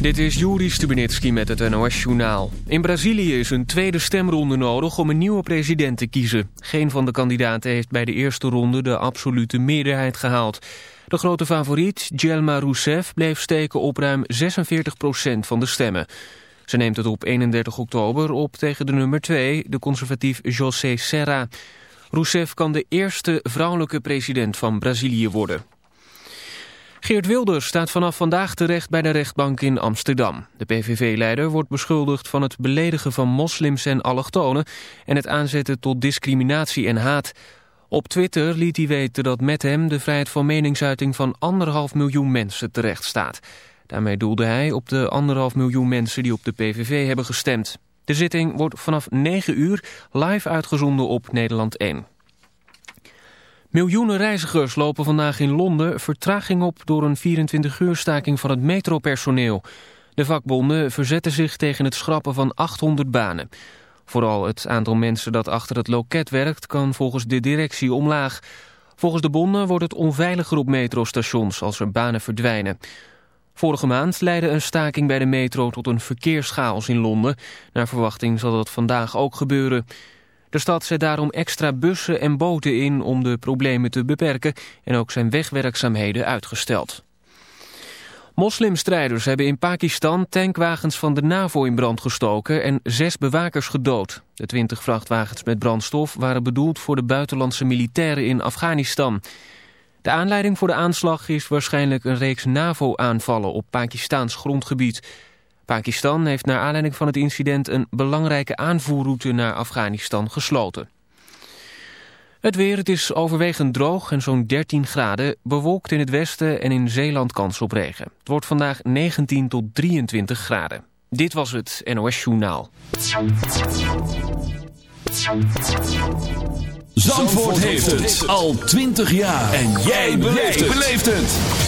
Dit is Juri Stubenitski met het NOS-journaal. In Brazilië is een tweede stemronde nodig om een nieuwe president te kiezen. Geen van de kandidaten heeft bij de eerste ronde de absolute meerderheid gehaald. De grote favoriet, Dilma Rousseff, bleef steken op ruim 46% van de stemmen. Ze neemt het op 31 oktober op tegen de nummer 2, de conservatief José Serra. Rousseff kan de eerste vrouwelijke president van Brazilië worden. Geert Wilders staat vanaf vandaag terecht bij de rechtbank in Amsterdam. De PVV-leider wordt beschuldigd van het beledigen van moslims en allochtonen... en het aanzetten tot discriminatie en haat. Op Twitter liet hij weten dat met hem de vrijheid van meningsuiting van anderhalf miljoen mensen terecht staat. Daarmee doelde hij op de anderhalf miljoen mensen die op de PVV hebben gestemd. De zitting wordt vanaf 9 uur live uitgezonden op Nederland 1. Miljoenen reizigers lopen vandaag in Londen vertraging op door een 24-uur staking van het metropersoneel. De vakbonden verzetten zich tegen het schrappen van 800 banen. Vooral het aantal mensen dat achter het loket werkt kan volgens de directie omlaag. Volgens de bonden wordt het onveiliger op metrostations als er banen verdwijnen. Vorige maand leidde een staking bij de metro tot een verkeerschaos in Londen. Naar verwachting zal dat vandaag ook gebeuren. De stad zet daarom extra bussen en boten in om de problemen te beperken en ook zijn wegwerkzaamheden uitgesteld. Moslimstrijders hebben in Pakistan tankwagens van de NAVO in brand gestoken en zes bewakers gedood. De twintig vrachtwagens met brandstof waren bedoeld voor de buitenlandse militairen in Afghanistan. De aanleiding voor de aanslag is waarschijnlijk een reeks NAVO-aanvallen op Pakistaans grondgebied. Pakistan heeft naar aanleiding van het incident een belangrijke aanvoerroute naar Afghanistan gesloten. Het weer, het is overwegend droog en zo'n 13 graden, bewolkt in het westen en in Zeeland kans op regen. Het wordt vandaag 19 tot 23 graden. Dit was het NOS Journaal. Zandvoort heeft het al 20 jaar. En jij beleeft het.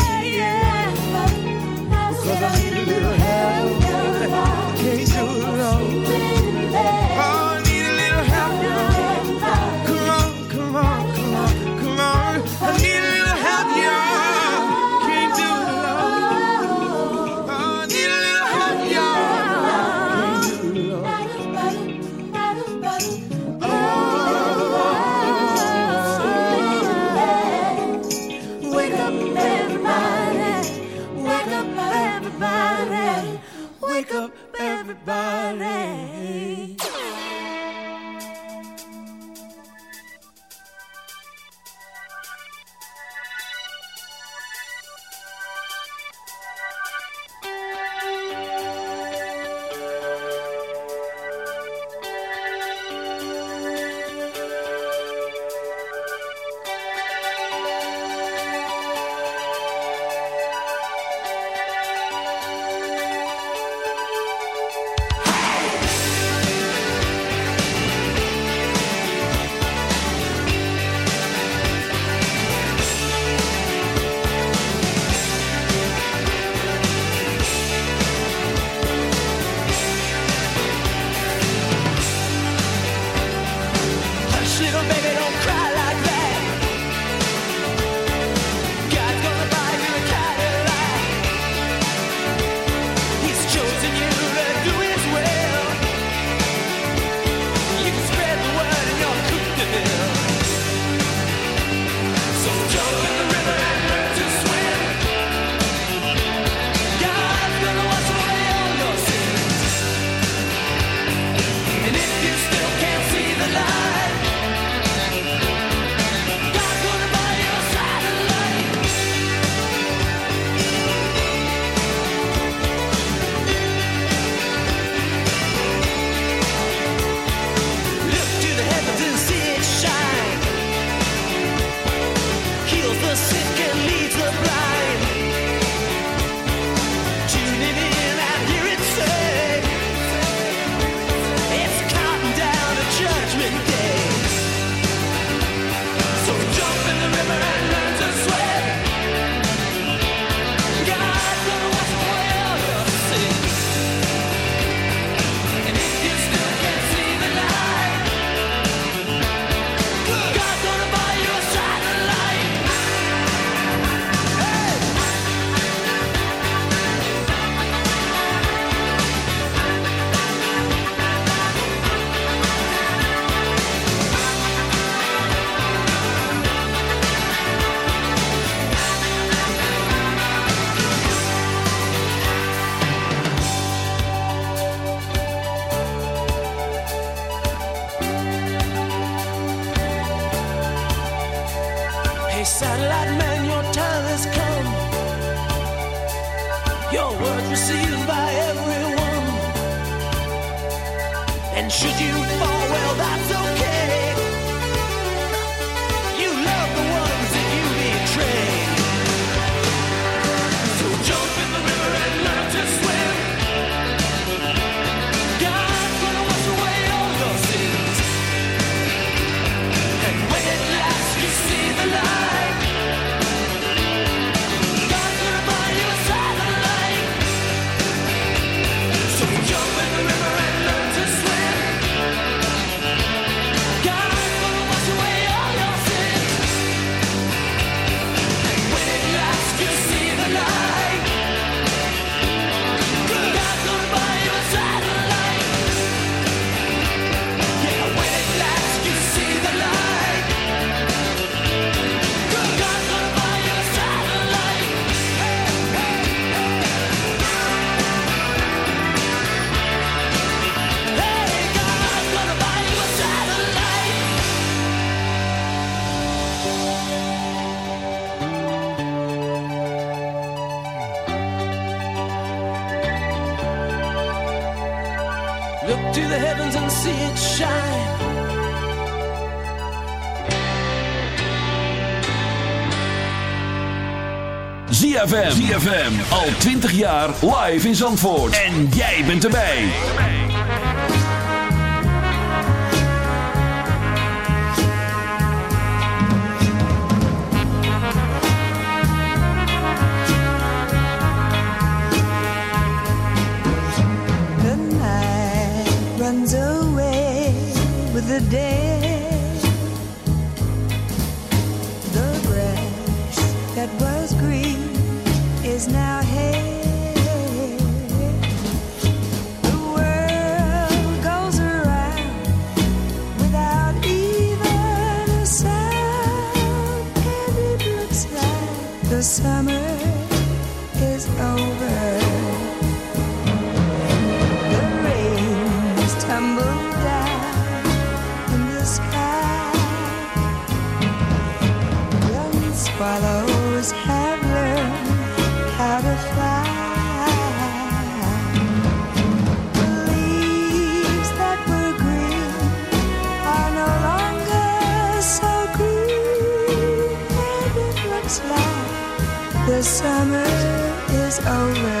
valley. ZFM. ZFM. Al 20 jaar live in Zandvoort. En jij bent erbij. The night runs away with the day. Summer. over.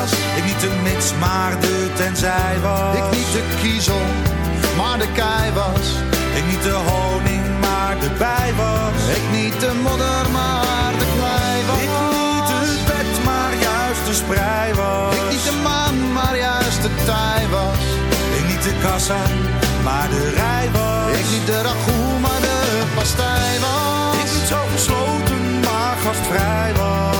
was. Ik niet de mits, maar de tenzij was. Ik niet de kiezel, maar de kei was. Ik niet de honing, maar de bij was. Ik niet de modder, maar de klei was. Ik niet het bed, maar juist de sprei was. Ik niet de maan, maar juist de tij was. Ik niet de kassa, maar de rij was. Ik niet de ragout, maar de pastij was. Ik niet zo gesloten, maar gastvrij was.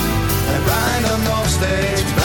En bijna nog steeds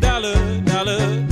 dollar, dollar,